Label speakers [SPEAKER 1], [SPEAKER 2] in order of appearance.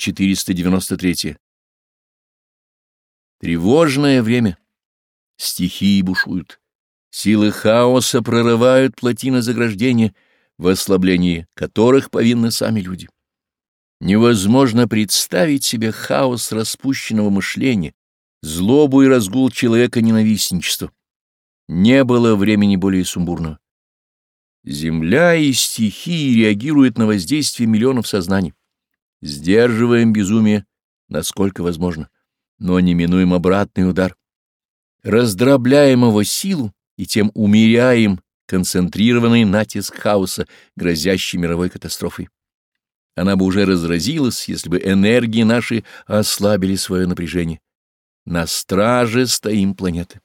[SPEAKER 1] 493. Тревожное время. Стихии бушуют. Силы хаоса прорывают плотины заграждения, в ослаблении которых повинны сами люди. Невозможно представить себе хаос распущенного мышления, злобу и разгул человека ненавистничества. Не было времени более сумбурного. Земля и стихии реагируют на воздействие миллионов сознаний. Сдерживаем безумие, насколько возможно, но не минуем обратный удар. Раздробляем его силу и тем умеряем концентрированный натиск хаоса, грозящий мировой катастрофой. Она бы уже разразилась, если бы энергии наши ослабили свое напряжение. На страже стоим планеты.